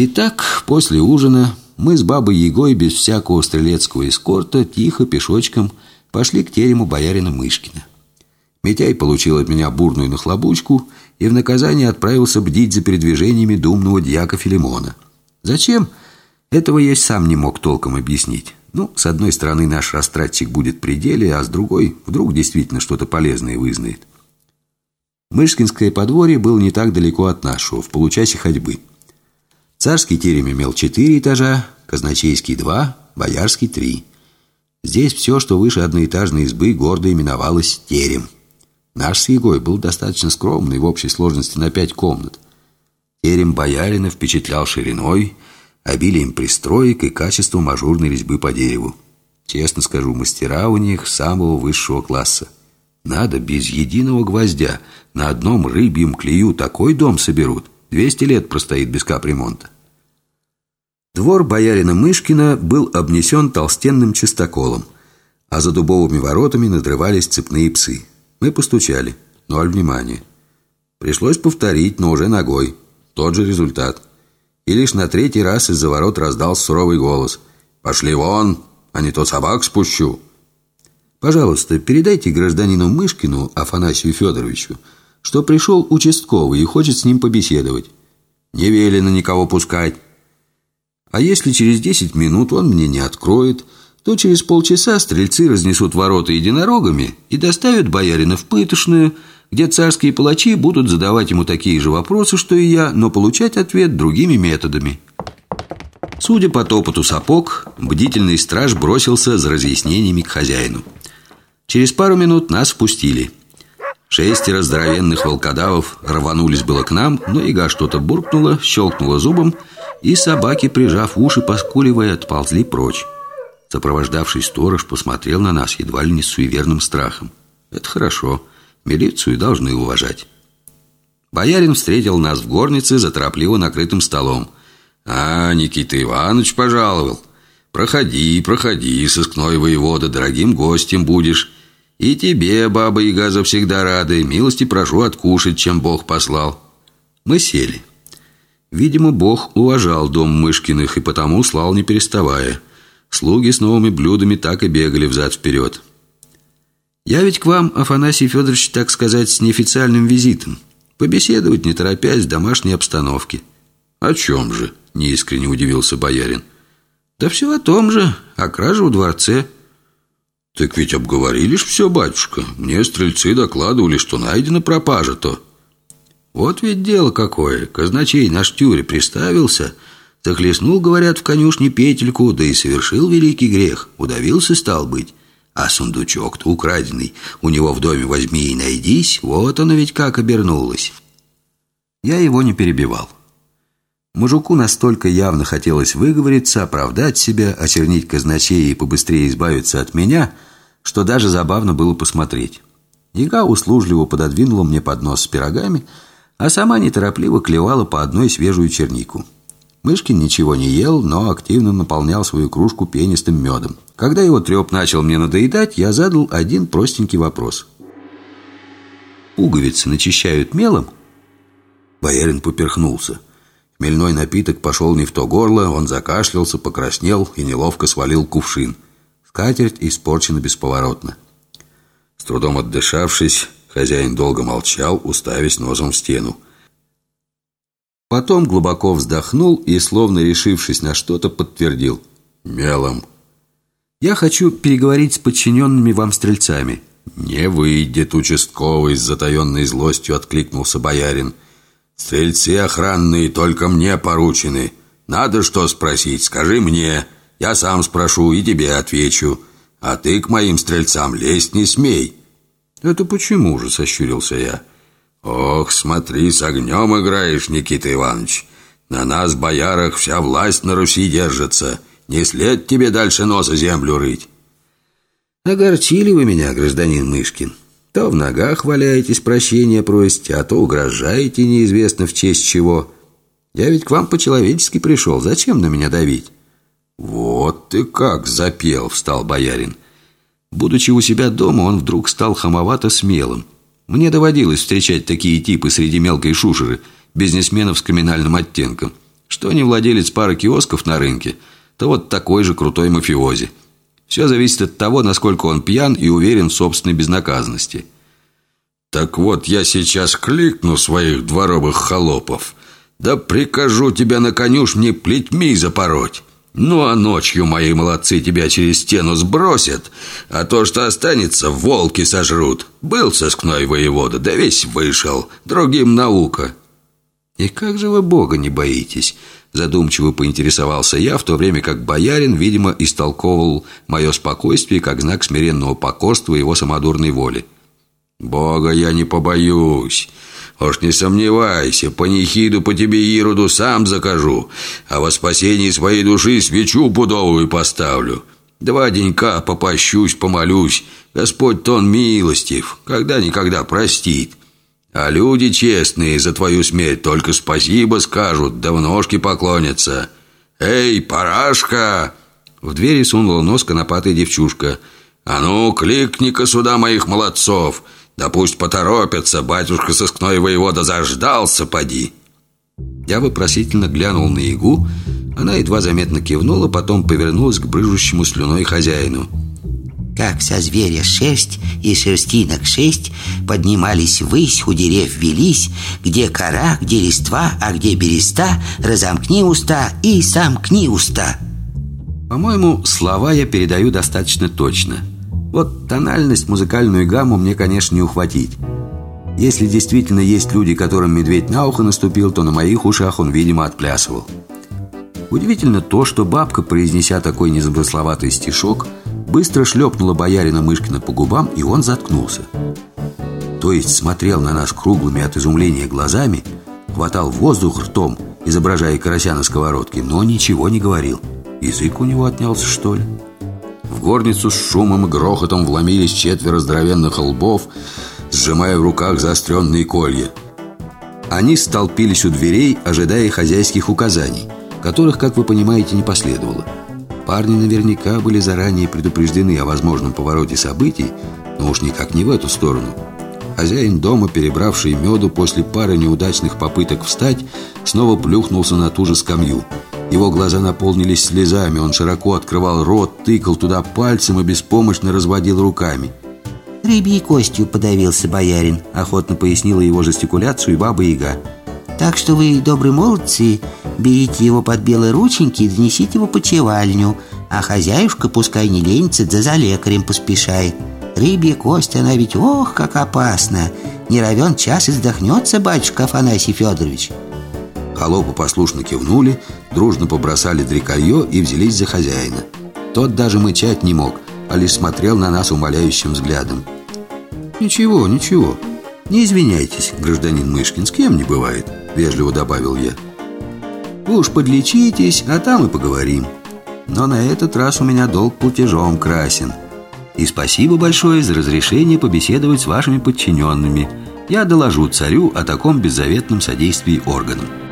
Итак, после ужина мы с бабой Егой без всякого стрелецкого эскорта тихо пешочком пошли к терему боярина Мышкина. Митяй получил от меня бурную нахлобучку и в наказание отправился бдить за передвижениями думного дьяка Филимона. Зачем? Этого я сам не мог толком объяснить. Ну, с одной стороны, наш растратчик будет при деле, а с другой, вдруг действительно что-то полезное вызнает. Мышкинское подворье было не так далеко от нашего, в получасе ходьбы. Царский терем имел четыре этажа, казначейский два, боярский три. Здесь все, что выше одноэтажной избы, гордо именовалось терем. Наш с Егой был достаточно скромный, в общей сложности на пять комнат. Терем боярина впечатлял шириной, обилием пристроек и качеством ажурной резьбы по дереву. Честно скажу, мастера у них самого высшего класса. Надо без единого гвоздя на одном рыбьем клею такой дом соберут – 200 лет простоит без капремонта. Двор боярина Мышкина был обнесен толстенным чистоколом, а за дубовыми воротами надрывались цепные псы. Мы постучали. Ноль внимания. Пришлось повторить, но уже ногой. Тот же результат. И лишь на третий раз из-за ворот раздался суровый голос. «Пошли вон, а не то собак спущу». «Пожалуйста, передайте гражданину Мышкину Афанасию Федоровичу, что пришел участковый и хочет с ним побеседовать. Не велено никого пускать. А если через десять минут он мне не откроет, то через полчаса стрельцы разнесут ворота единорогами и доставят боярина в пытошную, где царские палачи будут задавать ему такие же вопросы, что и я, но получать ответ другими методами. Судя по топоту сапог, бдительный страж бросился за разъяснениями к хозяину. Через пару минут нас впустили – Шестеро здоровенных волкодавов рванулись было к нам, но яга что-то буркнула, щелкнула зубом, и собаки, прижав уши, поскуливая, отползли прочь. Сопровождавший сторож посмотрел на нас едва ли не с суеверным страхом. Это хорошо, милицию должны уважать. Боярин встретил нас в горнице за торопливо накрытым столом. «А, Никита Иванович пожаловал. Проходи, проходи, сыскной воевода, дорогим гостем будешь». И тебе, баба Яга, завсегда рады. Милости прошу откушать, чем Бог послал. Мы сели. Видимо, Бог уважал дом Мышкиных и потому слал не переставая. Слуги с новыми блюдами так и бегали взад-вперед. Я ведь к вам, Афанасий Федорович, так сказать, с неофициальным визитом. Побеседовать, не торопясь, в домашней обстановке. О чем же? Неискренне удивился боярин. Да все о том же, о краже в дворце. «Так ведь обговорили ж все, батюшка. Мне стрельцы докладывали, что найдена пропажа-то». «Вот ведь дело какое. Казначей наш тюре приставился, захлестнул, говорят, в конюшне петельку, да и совершил великий грех. Удавился, стал быть. А сундучок-то украденный у него в доме возьми и найдись. Вот оно ведь как обернулось». Я его не перебивал. Мужику настолько явно хотелось выговориться, оправдать себя, очернить казначея и побыстрее избавиться от меня – что даже забавно было посмотреть. Яга услужливо пододвинула мне поднос с пирогами, а сама неторопливо клевала по одной свежую чернику. Мышкин ничего не ел, но активно наполнял свою кружку пенистым медом. Когда его треп начал мне надоедать, я задал один простенький вопрос. «Пуговицы начищают мелом?» Боярин поперхнулся. Хмельной напиток пошел не в то горло, он закашлялся, покраснел и неловко свалил кувшин – Скатерть испорчена бесповоротно. С трудом отдышавшись, хозяин долго молчал, уставясь носом в стену. Потом глубоко вздохнул и, словно решившись на что-то, подтвердил. «Мелом». «Я хочу переговорить с подчиненными вам стрельцами». «Не выйдет участковый с затаенной злостью», — откликнулся боярин. «Стрельцы охранные только мне поручены. Надо что спросить, скажи мне». Я сам спрошу и тебе отвечу. А ты к моим стрельцам лезть не смей». «Это почему же?» – сощурился я. «Ох, смотри, с огнем играешь, Никита Иванович. На нас, боярах, вся власть на Руси держится. Не след тебе дальше носа землю рыть». «Огорчили вы меня, гражданин Мышкин. То в ногах валяетесь, прощения просите, а то угрожаете неизвестно в честь чего. Я ведь к вам по-человечески пришел. Зачем на меня давить?» «Вот ты как запел!» – встал боярин. Будучи у себя дома, он вдруг стал хамовато смелым. Мне доводилось встречать такие типы среди мелкой шушеры, бизнесменов с криминальным оттенком. Что не владелец пары киосков на рынке, то вот такой же крутой мафиози. Все зависит от того, насколько он пьян и уверен в собственной безнаказанности. Так вот, я сейчас кликну своих дворовых холопов, да прикажу тебя на конюшне плетьми запороть. Ну, а ночью мои молодцы тебя через стену сбросят, а то, что останется, волки сожрут. Был сыскной воевода, да весь вышел, другим наука». «И как же вы Бога не боитесь?» Задумчиво поинтересовался я, в то время как боярин, видимо, истолковывал мое спокойствие как знак смиренного покорства его самодурной воли. «Бога я не побоюсь. Уж не сомневайся, панихиду по тебе Ироду сам закажу, а во спасении своей души свечу пудовую поставлю. Два денька попощусь, помолюсь. Господь-то он милостив, когда-никогда простит. А люди честные за твою смерть только спасибо скажут, да в ножки поклонятся. Эй, парашка!» В двери сунула нос конопатая девчушка. «А ну, кликни-ка сюда моих молодцов!» Да пусть поторопятся, батюшка сыскной воевода заждался, поди. Я вопросительно глянул на Ягу. Она едва заметно кивнула, потом повернулась к брыжущему слюной хозяину. Как со зверя шерсть и шерстинок шесть Поднимались ввысь, у дерев велись Где кора, где листва, а где береста Разомкни уста и сомкни уста По-моему, слова я передаю достаточно точно – вот тональность, музыкальную гамму мне, конечно, не ухватить. Если действительно есть люди, которым медведь на ухо наступил, то на моих ушах он, видимо, отплясывал. Удивительно то, что бабка, произнеся такой незамысловатый стишок, быстро шлепнула боярина Мышкина по губам, и он заткнулся. То есть смотрел на нас круглыми от изумления глазами, хватал воздух ртом, изображая карася на сковородке, но ничего не говорил. Язык у него отнялся, что ли? В горницу с шумом и грохотом вломились четверо здоровенных лбов, сжимая в руках заостренные колья. Они столпились у дверей, ожидая хозяйских указаний, которых, как вы понимаете, не последовало. Парни наверняка были заранее предупреждены о возможном повороте событий, но уж никак не в эту сторону. Хозяин дома, перебравший меду после пары неудачных попыток встать, снова плюхнулся на ту же скамью – его глаза наполнились слезами, он широко открывал рот, тыкал туда пальцем и беспомощно разводил руками. «Рыбьей костью подавился боярин», – охотно пояснила его жестикуляцию баба-яга. «Так что вы, добрые молодцы, берите его под белые рученьки и донесите его по чевальню, а хозяюшка пускай не ленится, да за лекарем поспешает. Рыбья кость, она ведь ох, как опасна! Не равен час и вздохнется батюшка Афанасий Федорович». Холопы послушно кивнули, дружно побросали дреколье и взялись за хозяина. Тот даже мычать не мог, а лишь смотрел на нас умоляющим взглядом. «Ничего, ничего. Не извиняйтесь, гражданин Мышкин, с кем не бывает», — вежливо добавил я. «Вы уж подлечитесь, а там и поговорим. Но на этот раз у меня долг платежом красен. И спасибо большое за разрешение побеседовать с вашими подчиненными. Я доложу царю о таком беззаветном содействии органам».